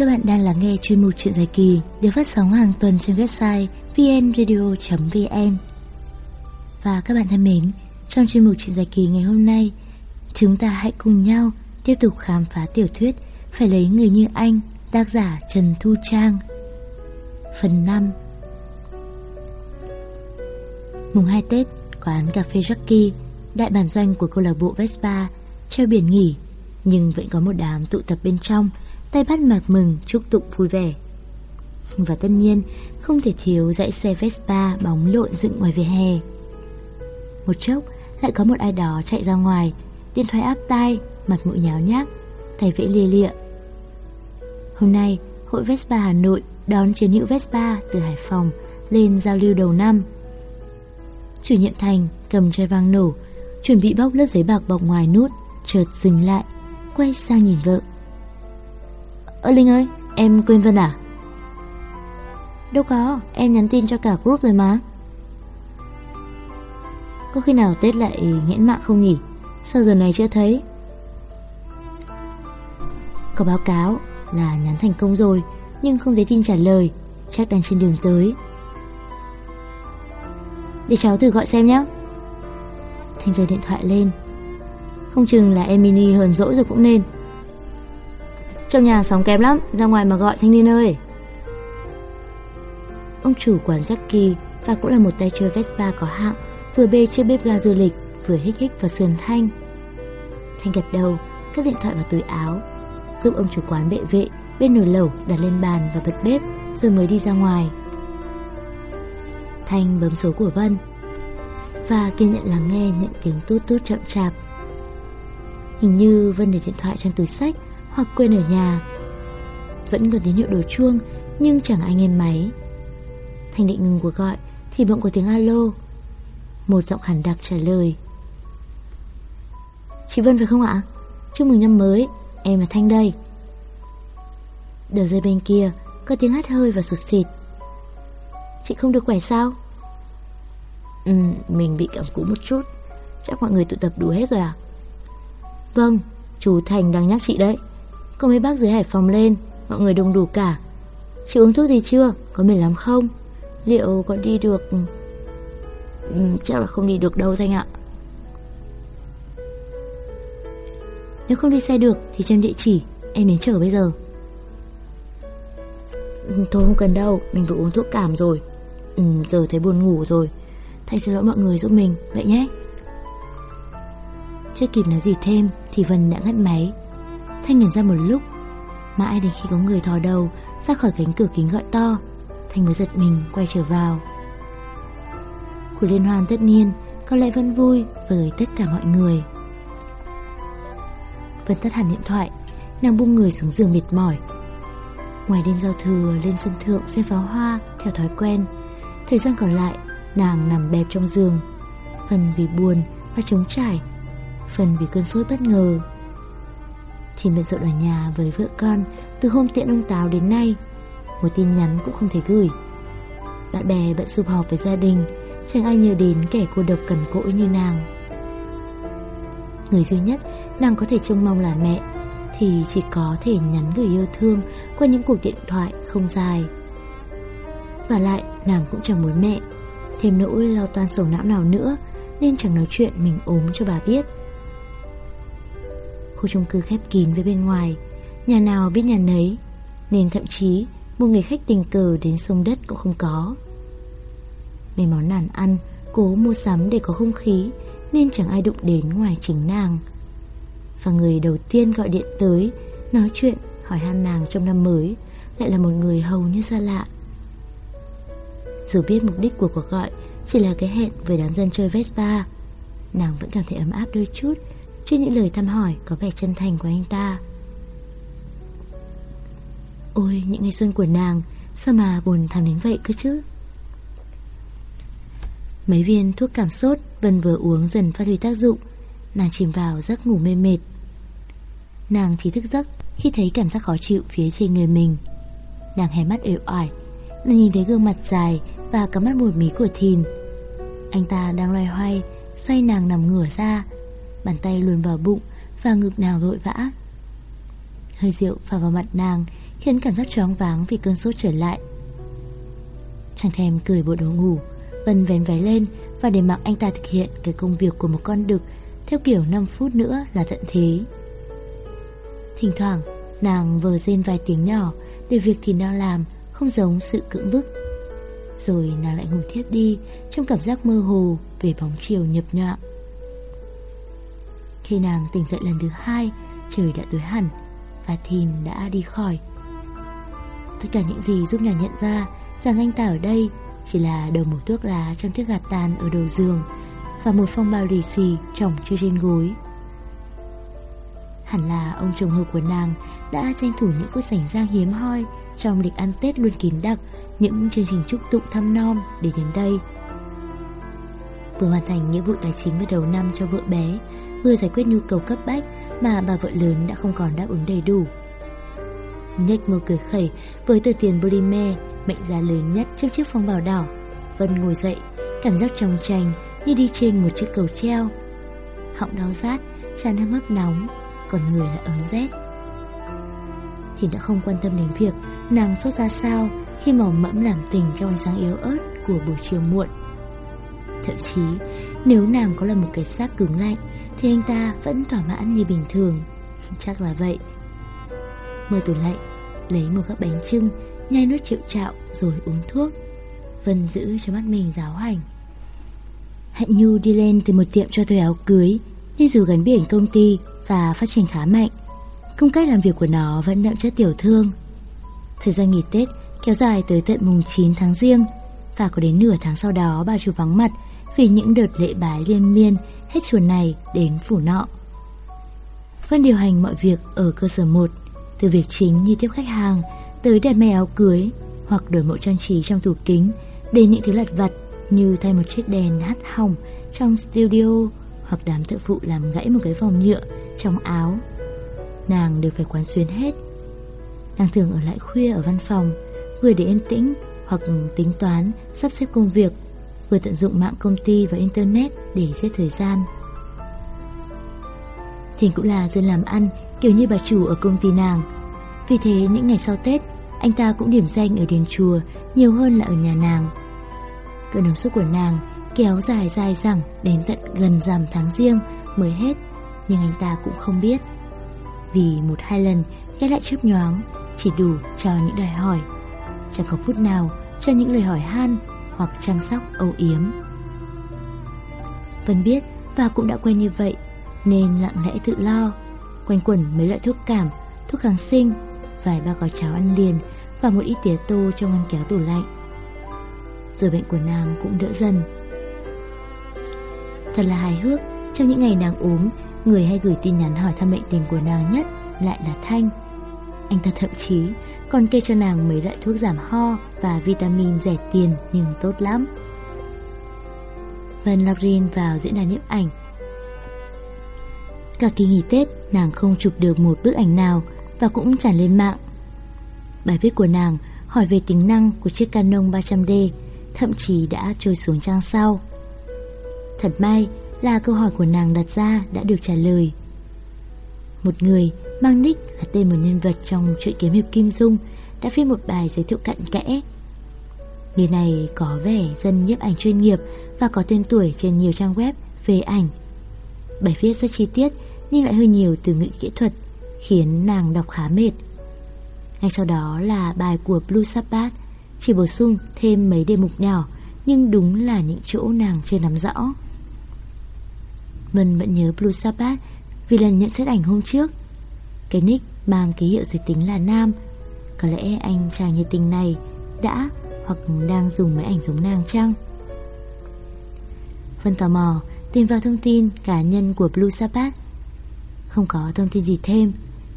Các bạn đang lắng nghe chuyên mục chuyện dài kỳ được phát sóng hàng tuần trên website vnradio.vn Và các bạn thân mến, trong chuyên mục chuyện dài kỳ ngày hôm nay, chúng ta hãy cùng nhau tiếp tục khám phá tiểu thuyết Phải lấy người như anh, tác giả Trần Thu Trang. Phần 5 Mùng 2 Tết, quán cà phê rocky đại bản doanh của câu lạc bộ Vespa, treo biển nghỉ, nhưng vẫn có một đám tụ tập bên trong, tay bắt mạc mừng chúc tụng vui vẻ. Và tất nhiên, không thể thiếu dãy xe Vespa bóng lộn dựng ngoài vỉa hè. Một chốc, lại có một ai đó chạy ra ngoài, điện thoại áp tai, mặt mũi nháo nhác, tay vẽ lia lịa. Hôm nay, hội Vespa Hà Nội đón chiến hữu Vespa từ Hải Phòng lên giao lưu đầu năm. Chủ nhiệm Thành cầm chai vang nổ, chuẩn bị bóc lớp giấy bạc bọc ngoài nút, chợt dừng lại, quay sang nhìn vợ. Ơ Linh ơi, em quên Vân à? Đâu có, em nhắn tin cho cả group rồi mà. Có khi nào Tết lại nghẽn mạng không nhỉ? Sao giờ này chưa thấy? Có báo cáo là nhắn thành công rồi, nhưng không thấy tin trả lời, chắc đang trên đường tới. Để cháu thử gọi xem nhé. Thanh giơ điện thoại lên. Không chừng là Emily hờn dỗi rồi cũng nên. Trong nhà sóng kém lắm, ra ngoài mà gọi thanh niên ơi. Ông chủ quán Jackie và cũng là một tay chơi Vespa có hạng, vừa bê chiếc bếp ga du lịch, vừa hích hích vào sườn Thanh. Thanh gật đầu, cất điện thoại vào túi áo, giúp ông chủ quán bệ vệ bên nồi lẩu đặt lên bàn và bật bếp, rồi mới đi ra ngoài. Thanh bấm số của Vân và kiên nhận lắng nghe những tiếng tút tút chậm chạp. Hình như Vân để điện thoại trong túi sách hoặc quên ở nhà. Vẫn còn tín hiệu đổ chuông nhưng chẳng ai nghe máy. thành định ngừng cuộc gọi thì bỗng có tiếng alo. Một giọng hẳn đặc trả lời. Chị Vân phải không ạ? Chúc mừng năm mới, em là Thanh đây. Đầu dây bên kia có tiếng hát hơi và sụt xịt. Chị không được khỏe sao? Ừ, mình bị cảm cúm một chút. Chắc mọi người tụ tập đủ hết rồi à? Vâng, chú Thành đang nhắc chị đấy. Có mấy bác dưới Hải Phòng lên, mọi người đông đủ cả. Chị uống thuốc gì chưa? Có mệt lắm không? Liệu có đi được... Ừ, chắc là không đi được đâu Thanh ạ. Nếu không đi xe được thì trên địa chỉ, em đến chở bây giờ. Ừ, thôi không cần đâu, mình vừa uống thuốc cảm rồi. Ừ, giờ thấy buồn ngủ rồi. Thầy xin lỗi mọi người giúp mình, vậy nhé. Chưa kịp nói gì thêm thì Vân đã ngắt máy. Thanh nhìn ra một lúc, mãi đến khi có người thò đầu ra khỏi cánh cửa kính gọi to, Thanh mới giật mình quay trở vào. Của liên hoan tất nhiên có lẽ vẫn vui với tất cả mọi người. Vân tắt hẳn điện thoại, nàng buông người xuống giường mệt mỏi. Ngoài đêm giao thừa lên sân thượng xem pháo hoa theo thói quen, thời gian còn lại nàng nằm bẹp trong giường, phần vì buồn và trống trải, phần vì cơn sốt bất ngờ. Thì bận rộn ở nhà với vợ con từ hôm tiện ông Táo đến nay, một tin nhắn cũng không thể gửi. Bạn bè bận sụp họp với gia đình, chẳng ai nhớ đến kẻ cô độc cần cỗi như nàng. Người duy nhất nàng có thể trông mong là mẹ thì chỉ có thể nhắn gửi yêu thương qua những cuộc điện thoại không dài. Và lại nàng cũng chẳng muốn mẹ thêm nỗi lo toan sầu não nào nữa nên chẳng nói chuyện mình ốm cho bà biết. Khu chung cư khép kín với bên ngoài, nhà nào biết nhà nấy, nên thậm chí một người khách tình cờ đến sông đất cũng không có. Mấy món nản ăn, cố mua sắm để có không khí nên chẳng ai đụng đến ngoài chính nàng. Và người đầu tiên gọi điện tới, nói chuyện, hỏi han nàng trong năm mới lại là một người hầu như xa lạ. Dù biết mục đích của cuộc gọi chỉ là cái hẹn với đám dân chơi Vespa, nàng vẫn cảm thấy ấm áp đôi chút trước những lời thăm hỏi có vẻ chân thành của anh ta. Ôi, những ngày xuân của nàng, sao mà buồn thảm đến vậy cơ chứ? Mấy viên thuốc cảm sốt Vân vừa uống dần phát huy tác dụng Nàng chìm vào giấc ngủ mê mệt Nàng thì thức giấc Khi thấy cảm giác khó chịu phía trên người mình Nàng hé mắt ều ỏi Nàng nhìn thấy gương mặt dài Và cắm mắt một mí của Thìn Anh ta đang loay hoay Xoay nàng nằm ngửa ra Bàn tay luồn vào bụng Và ngực nàng vội vã Hơi rượu phả vào mặt nàng khiến cảm giác choáng váng vì cơn sốt trở lại. chàng thèm cười bộ đồ ngủ, Vân vén váy lên và để mặc anh ta thực hiện cái công việc của một con đực theo kiểu 5 phút nữa là tận thế. Thỉnh thoảng, nàng vờ rên vài tiếng nhỏ để việc thì đang làm không giống sự cưỡng bức. Rồi nàng lại ngủ thiếp đi trong cảm giác mơ hồ về bóng chiều nhập nhọa. Khi nàng tỉnh dậy lần thứ hai, trời đã tối hẳn và Thìn đã đi khỏi. Tất cả những gì giúp nàng nhận ra rằng anh ta ở đây chỉ là đầu một thuốc lá trong chiếc gạt tàn ở đầu giường và một phong bao lì xì trồng chưa trên gối. Hẳn là ông chồng hợp của nàng đã tranh thủ những phút sảnh giang hiếm hoi trong lịch ăn Tết luôn kín đặc những chương trình chúc tụng thăm nom để đến đây. Vừa hoàn thành nghĩa vụ tài chính vào đầu năm cho vợ bé, vừa giải quyết nhu cầu cấp bách mà bà vợ lớn đã không còn đáp ứng đầy đủ. Nhếch môi cười khẩy với tờ tiền polymer mệnh giá lớn nhất trong chiếc phong bào đỏ. Vân ngồi dậy, cảm giác trong tranh như đi trên một chiếc cầu treo. Họng đau rát, tràn hâm hấp nóng, còn người là ớn rét. Thì đã không quan tâm đến việc nàng sốt ra sao khi màu mẫm làm tình trong ánh sáng yếu ớt của buổi chiều muộn. Thậm chí, nếu nàng có là một cái xác cứng lạnh, thì anh ta vẫn thỏa mãn như bình thường. Chắc là vậy. Mở tủ lạnh, lấy một gắp bánh trưng, nhai nuốt triệu trạo rồi uống thuốc. Vân giữ cho mắt mình giáo hành. Hạnh Nhu đi lên từ một tiệm cho thuê áo cưới, nhưng dù gắn biển công ty và phát triển khá mạnh, cung cách làm việc của nó vẫn đậm chất tiểu thương. Thời gian nghỉ Tết kéo dài tới tận mùng 9 tháng riêng và có đến nửa tháng sau đó bà chủ vắng mặt vì những đợt lễ bái liên miên hết chùa này đến phủ nọ. Vân điều hành mọi việc ở cơ sở 1, từ việc chính như tiếp khách hàng tới đặt may áo cưới hoặc đổi mẫu trang trí trong tủ kính đến những thứ lặt vặt như thay một chiếc đèn hắt hỏng trong studio hoặc đám thợ phụ làm gãy một cái vòng nhựa trong áo. Nàng đều phải quán xuyến hết. Nàng thường ở lại khuya ở văn phòng, vừa để yên tĩnh hoặc tính toán, sắp xếp công việc, vừa tận dụng mạng công ty và internet để giết thời gian. Thìn cũng là dân làm ăn, kiểu như bà chủ ở công ty nàng. Vì thế những ngày sau Tết, anh ta cũng điểm danh ở đền chùa nhiều hơn là ở nhà nàng. Cơn nóng sốt của nàng kéo dài dài dẳng đến tận gần rằm tháng riêng mới hết, nhưng anh ta cũng không biết. Vì một hai lần ghé lại chớp nhoáng chỉ đủ cho những đòi hỏi. Chẳng có phút nào cho những lời hỏi han hoặc chăm sóc âu yếm. Vân biết và cũng đã quen như vậy nên lặng lẽ tự lo, quanh quẩn mấy loại thuốc cảm, thuốc kháng sinh, vài ba gói cháo ăn liền và một ít tía tô trong ngăn kéo tủ lạnh. Rồi bệnh của nàng cũng đỡ dần. Thật là hài hước, trong những ngày nàng ốm, người hay gửi tin nhắn hỏi thăm bệnh tình của nàng nhất lại là Thanh. Anh ta thậm chí còn kê cho nàng mấy loại thuốc giảm ho và vitamin rẻ tiền nhưng tốt lắm. Vân Login vào diễn đàn nhiếp ảnh. Cả kỳ nghỉ Tết, nàng không chụp được một bức ảnh nào và cũng chẳng lên mạng. Bài viết của nàng hỏi về tính năng của chiếc Canon 300D, thậm chí đã trôi xuống trang sau. Thật may là câu hỏi của nàng đặt ra đã được trả lời. Một người mang nick là tên một nhân vật trong truyện kiếm hiệp Kim Dung đã viết một bài giới thiệu cặn kẽ. Người này có vẻ dân nhiếp ảnh chuyên nghiệp và có tên tuổi trên nhiều trang web về ảnh. Bài viết rất chi tiết nhưng lại hơi nhiều từ ngữ kỹ thuật, khiến nàng đọc khá mệt. Ngay sau đó là bài của Blue Sabbath, chỉ bổ sung thêm mấy đề mục nhỏ, nhưng đúng là những chỗ nàng chưa nắm rõ. Vân vẫn nhớ Blue Sabbath vì lần nhận xét ảnh hôm trước. Cái nick mang ký hiệu giới tính là nam, có lẽ anh chàng nhiệt tình này đã hoặc đang dùng máy ảnh giống nàng chăng? Vân tò mò tìm vào thông tin cá nhân của Blue Sabbath. Không có thông tin gì thêm,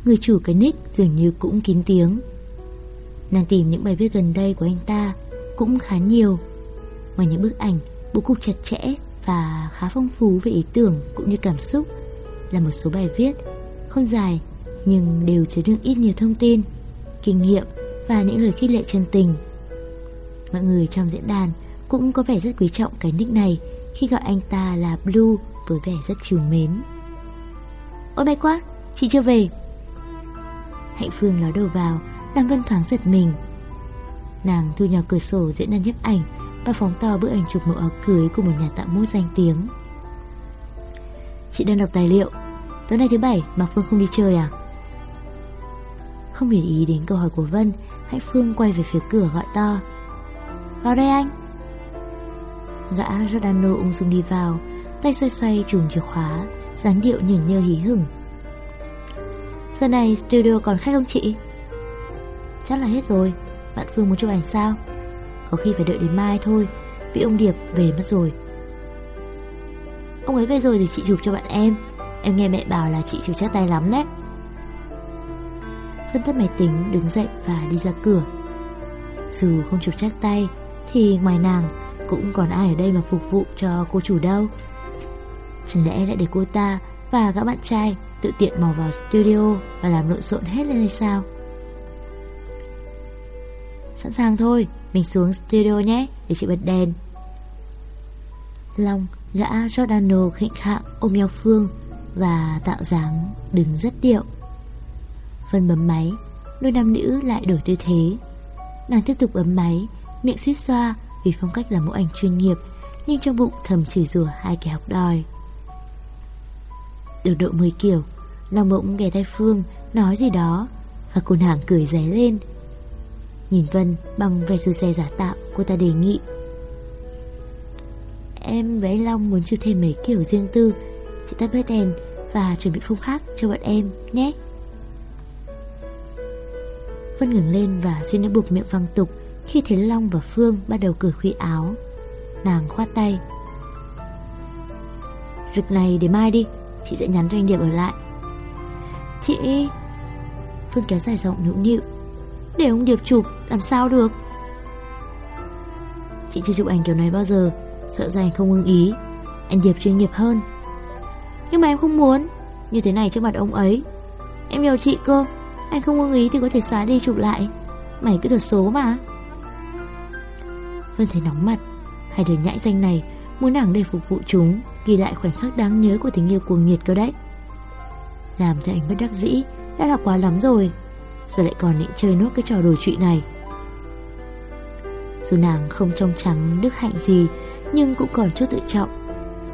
người chủ cái nick dường như cũng kín tiếng. Nàng tìm những bài viết gần đây của anh ta cũng khá nhiều. Ngoài những bức ảnh, bố cục chặt chẽ và khá phong phú về ý tưởng cũng như cảm xúc là một số bài viết không dài nhưng đều chứa đựng ít nhiều thông tin, kinh nghiệm và những lời khích lệ chân tình. Mọi người trong diễn đàn cũng có vẻ rất quý trọng cái nick này khi gọi anh ta là Blue với vẻ rất chiều mến. Ôi may quá, chị chưa về. Hạnh Phương ló đầu vào Nam Vân thoáng giật mình Nàng thu nhỏ cửa sổ diễn đàn nhấp ảnh Và phóng to bức ảnh chụp mẫu áo cưới Của một nhà tạo mốt danh tiếng Chị đang đọc tài liệu Tối nay thứ bảy mà Phương không đi chơi à không để ý đến câu hỏi của Vân Hạnh Phương quay về phía cửa gọi to. Vào đây anh. Gã Giordano ung dung đi vào, Tay xoay xoay chùm chìa khóa dáng điệu nhìn nhơ hí hửng. Giờ này studio còn khách không chị? Chắc là hết rồi. Bạn Phương muốn chụp ảnh sao? Có khi phải đợi đến mai thôi, Vì ông Điệp về mất rồi. Ông ấy về rồi thì chị chụp cho bạn em. Em nghe mẹ bảo là chị chịu chắc tay lắm đấy. Phân tắt máy tính, đứng dậy và đi ra cửa. Dù không chụp chắc tay, Thì ngoài nàng Cũng còn ai ở đây mà phục vụ cho cô chủ đâu. Chẳng lẽ lại để cô ta Và gã bạn trai tự tiện mò vào studio Và làm lộn xộn hết lên hay sao? Sẵn sàng thôi, Mình xuống studio nhé, Để chị bật đèn. Long gã Giordano khệnh khạng ôm eo Phương Và tạo dáng đứng rất điệu. Vân bấm máy, Đôi nam nữ lại đổi tư thế. Nàng tiếp tục bấm máy, Miệng suýt xoa vì phong cách là mẫu ảnh chuyên nghiệp, Nhưng trong bụng thầm chửi rủa hai kẻ học đòi. Được độ 10 kiểu Long bỗng ghé tay Phương, Nói gì đó, Và cô nàng cười ré lên. Nhìn Vân bằng vẻ dù xe giả tạo, Cô ta đề nghị. Em với anh Long muốn chụp thêm mấy kiểu riêng tư Chị tắt bớt đèn Và chuẩn bị phong khác cho bọn em nhé. Vân ngừng lên và xin đã buộc miệng văng tục Khi thấy Long và Phương bắt đầu cởi khuy áo. Nàng khoát tay. Việc này để mai đi, Chị sẽ nhắn cho anh Điệp ở lại. Chị! Phương kéo dài giọng nũng nịu. Để ông Điệp chụp, làm sao được? Chị chưa chụp ảnh kiểu này bao giờ, Sợ rằng không ưng ý. Anh Điệp chuyên nghiệp hơn. Nhưng mà em không muốn. Như thế này trước mặt ông ấy. Em yêu chị cơ. Anh không ưng ý thì có thể xóa đi chụp lại. Mày cứ thật số mà. Vân thấy nóng mặt. Hai đứa nhãi danh này Muốn nàng để phục vụ chúng, Ghi lại khoảnh khắc đáng nhớ của tình yêu cuồng nhiệt cơ đấy. Làm cho anh bất đắc dĩ, Đã là quá lắm rồi. Giờ lại còn định chơi nốt cái trò đồ trụy này. Dù nàng không trong trắng, đức hạnh gì, Nhưng cũng còn chút tự trọng.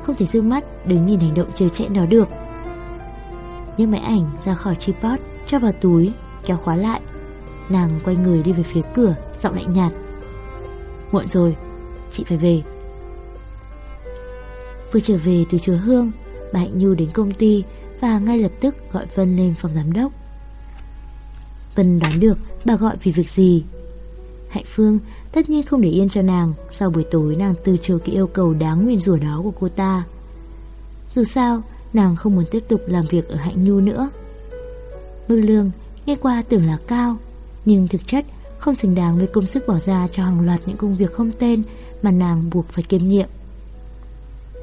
Không thể dư mắt, đứng nhìn hành động chơi chẽn đó được. Nhưng máy ảnh ra khỏi tripod. Cho vào túi, Kéo khóa lại. Nàng quay người đi về phía cửa, Giọng lạnh nhạt. Muộn rồi, Chị phải về. Vừa trở về từ chùa Hương, Bà Hạnh Nhu đến công ty Và ngay lập tức gọi Vân lên phòng giám đốc. Vân đoán được bà gọi vì việc gì. Hạnh Phương tất nhiên không để yên cho nàng Sau buổi tối nàng từ chối cái yêu cầu đáng nguyên rủa đó của cô ta. Dù sao, nàng không muốn tiếp tục làm việc ở Hạnh Nhu nữa. Mức lương, nghe qua tưởng là cao. Nhưng thực chất, không xứng đáng với công sức bỏ ra cho hàng loạt những công việc không tên Mà nàng buộc phải kiêm nhiệm.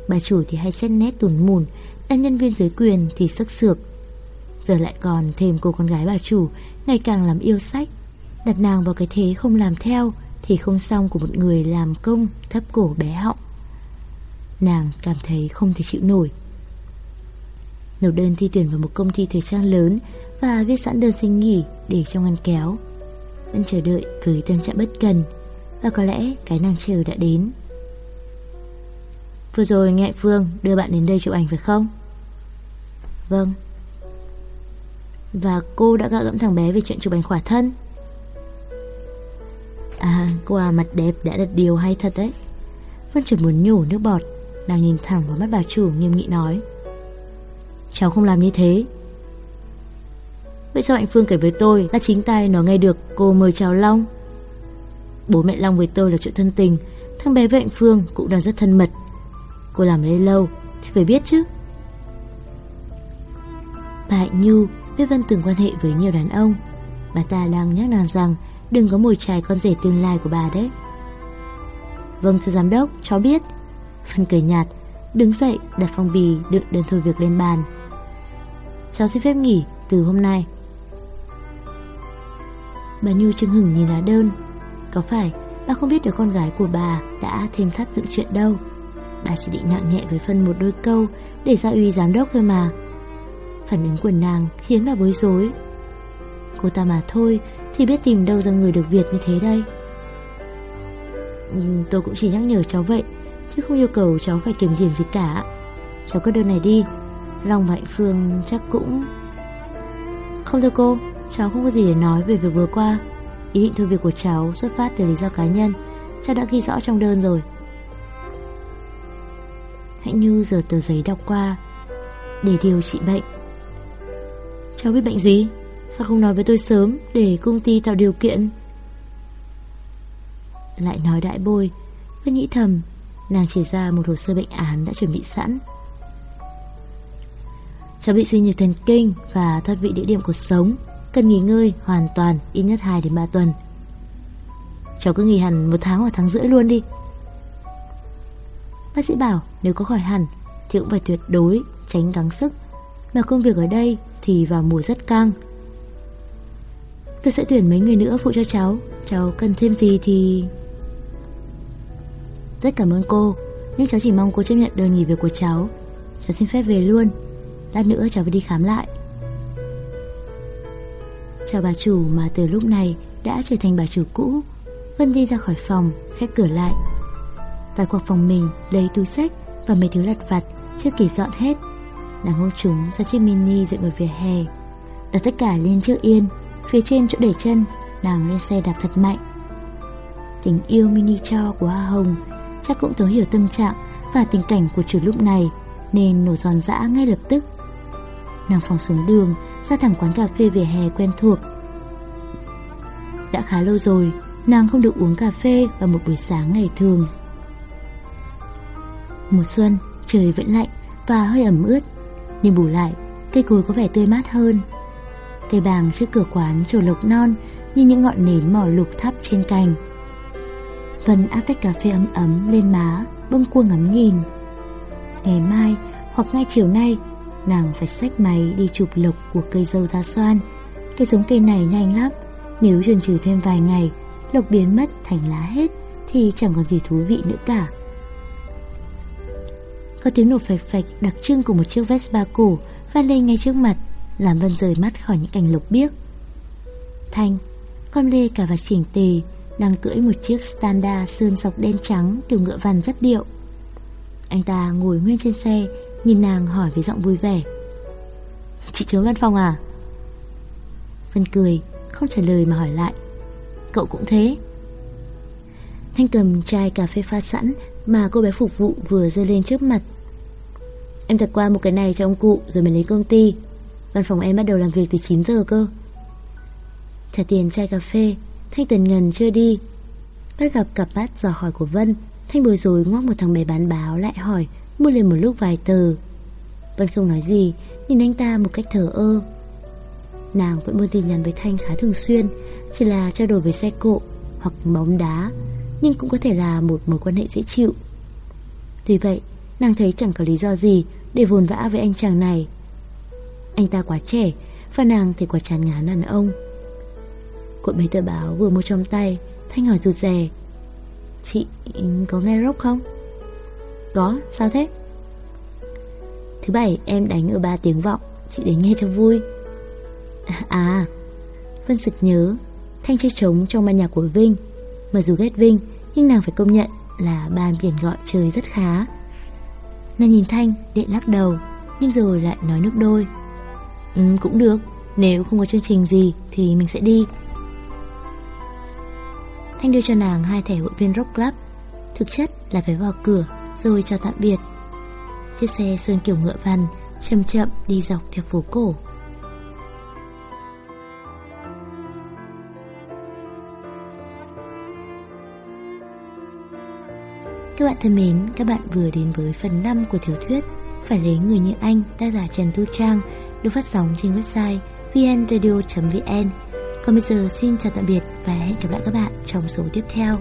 Bà chủ thì hay xét nét tủn mùn Đàn nhân viên dưới quyền thì sức sược. Giờ lại còn thêm cô con gái bà chủ, Ngày càng làm yêu sách. Đặt nàng vào cái thế không làm theo Thì không xong của một người làm công Thấp cổ bé họng. Nàng cảm thấy không thể chịu nổi. Nộp đơn thi tuyển vào một công ty thời trang lớn và viết sẵn đơn xin nghỉ Để trong ngăn kéo. Vẫn chờ đợi với tâm trạng bất cần, Và có lẽ cái nàng chờ đã đến. Vừa rồi nghe Phương đưa bạn đến đây chụp ảnh phải không? Vâng. Và cô đã gạ gẫm thằng bé về chuyện chụp ảnh khỏa thân. À cô à mặt đẹp đã đặt điều hay thật đấy. Vân chuẩn muốn nhổ nước bọt, Nàng nhìn thẳng vào mắt bà chủ nghiêm nghị nói. Cháu không làm như thế. Vậy sao anh Phương kể với tôi Là chính tay nó nghe được cô mời chào Long? Bố mẹ Long với tôi là chuyện thân tình, Thằng bé với anh Phương cũng đang rất thân mật. Cô làm ở đây lâu Thì phải biết chứ. Bà Hạnh Nhu biết Vân từng quan hệ với nhiều đàn ông. Bà ta đang nhắc nàng rằng Đừng có mồi chài con rể tương lai của bà đấy. Vâng thưa giám đốc Cháu biết. Vân cười nhạt, Đứng dậy đặt phong bì đựng đơn thôi việc lên bàn. Cháu xin phép nghỉ từ hôm nay. Bà Nhu chưng hửng nhìn lá đơn. Có phải bà không biết được con gái của bà đã thêm thắt dựng chuyện đâu? Bà chỉ định nặng nhẹ với phân một đôi câu Để ra uy giám đốc thôi mà. Phản ứng của nàng khiến bà bối rối. Cô ta mà thôi Thì biết tìm đâu ra người được việc như thế đây. Ừ, Tôi cũng chỉ nhắc nhở cháu vậy Chứ không yêu cầu cháu phải kiểm điểm gì cả. Cháu cứ đơn này đi Long và Hạnh Phương chắc cũng Không thưa cô. Cháu không có gì để nói về việc vừa qua. Ý định thôi việc của cháu xuất phát từ lý do cá nhân. Cháu đã ghi rõ trong đơn rồi. Hạnh Như giờ tờ giấy đọc qua Để điều trị bệnh. Cháu biết bệnh gì? Sao không nói với tôi sớm Để công ty tạo điều kiện? Lại nói đại bôi, Cứ nghĩ thầm, Nàng chỉ ra một hồ sơ bệnh án đã chuẩn bị sẵn. Cháu bị suy nhược thần kinh Và thoát vị địa điểm cuộc sống. Cần nghỉ ngơi hoàn toàn, Ít nhất 2 đến 3 tuần. Cháu cứ nghỉ hẳn một tháng hoặc tháng rưỡi luôn đi. Bác sĩ bảo nếu có khỏi hẳn Thì cũng phải tuyệt đối tránh gắng sức. Mà công việc ở đây thì vào mùa rất căng. Tôi sẽ tuyển mấy người nữa phụ cho cháu. Cháu cần thêm gì thì... Rất cảm ơn cô, Nhưng cháu chỉ mong cô chấp nhận đơn nghỉ việc của cháu. Cháu xin phép về luôn. Lát nữa cháu phải đi khám lại. Chào bà chủ mà từ lúc này Đã trở thành bà chủ cũ. Vân đi ra khỏi phòng, Khép cửa lại. Tạt qua phòng mình Lấy túi sách Và mấy thứ lặt vặt, Chưa kịp dọn hết. Nàng hôn chúng ra chiếc mini dựng ở vỉa hè. Đặt tất cả lên trước yên, Phía trên chỗ để chân, Nàng lên xe đạp thật mạnh. Tình yêu mini cho của Hoa Hồng Chắc cũng thấu hiểu tâm trạng Và tình cảnh của chủ lúc này, Nên nổ giòn dã ngay lập tức. Nàng phóng xuống đường ra thẳng quán cà phê vỉa hè quen thuộc. Đã khá lâu rồi Nàng không được uống cà phê vào một buổi sáng ngày thường. Mùa xuân, trời vẫn lạnh và hơi ẩm ướt Nhưng bù lại, cây cối có vẻ tươi mát hơn. Cây bàng trước cửa quán trổ lộc non Như những ngọn nến mỏ lục thắp trên cành. Vân áp tách cà phê ấm ấm lên má Bông cua ngắm nhìn. Ngày mai hoặc ngay chiều nay Nàng phải xách máy đi chụp lộc của cây dâu da xoan. Cái giống cây này nhanh lắm, Nếu chần chừ thêm vài ngày, Lộc biến mất thành lá hết, Thì chẳng còn gì thú vị nữa cả. Có tiếng nổ phạch phạch đặc trưng của một chiếc Vespa cổ Vang lên ngay trước mặt, Làm Vân rời mắt khỏi những cành lộc biếc. Thanh, Con lê cả vạt chỉnh tề, Đang cưỡi một chiếc Standa sơn sọc đen trắng Kiểu ngựa vằn rất điệu. Anh ta ngồi nguyên trên xe Nhìn nàng hỏi với giọng vui vẻ. Chị trướng văn phòng à? Vân cười, Không trả lời mà hỏi lại. Cậu cũng thế. Thanh cầm chai cà phê pha sẵn Mà cô bé phục vụ vừa rơi lên trước mặt. Em thật qua một cái này cho ông cụ Rồi mình lấy công ty. Văn phòng em bắt đầu làm việc từ 9 giờ cơ. Trả tiền chai cà phê, Thanh tần ngần chưa đi. Bắt gặp cặp bát dò hỏi của Vân, Thanh bồi rồi ngoác một thằng bé bán báo lại hỏi Mua lên một lúc vài tờ. Vân không nói gì, Nhìn anh ta một cách thờ ơ. Nàng vẫn buôn tin nhắn với Thanh khá thường xuyên, Chỉ là trao đổi về xe cộ Hoặc bóng đá, Nhưng cũng có thể là một mối quan hệ dễ chịu. Tuy vậy, Nàng thấy chẳng có lý do gì Để vồn vã với anh chàng này. Anh ta quá trẻ Và nàng thì quá chán ngán đàn ông. Cuộn mấy tờ báo vừa mua trong tay, Thanh hỏi rụt rè. Chị có nghe rock không? Có, sao thế? Thứ bảy em đánh ở ba tiếng vọng. Chị đến nghe cho vui. À Vân sực nhớ Thanh chơi trống trong ban nhạc của Vinh. Mà dù ghét Vinh Nhưng nàng phải công nhận là ban biển gọi trời rất khá. Nàng nhìn Thanh điện lắc đầu Nhưng rồi lại nói nước đôi. Ừ cũng được Nếu không có chương trình gì thì mình sẽ đi. Thanh đưa cho nàng hai thẻ hội viên Rock Club. Thực chất là phải vào cửa. Rồi chào tạm biệt. Chiếc xe sơn kiểu ngựa văn Chậm chậm đi dọc theo phố cổ. Các bạn thân mến, các bạn vừa đến với phần 5 của tiểu thuyết Phải lấy người như anh, tác giả Trần Thu Trang được phát sóng trên website vnradio.vn Còn bây giờ xin chào tạm biệt và hẹn gặp lại các bạn trong số tiếp theo.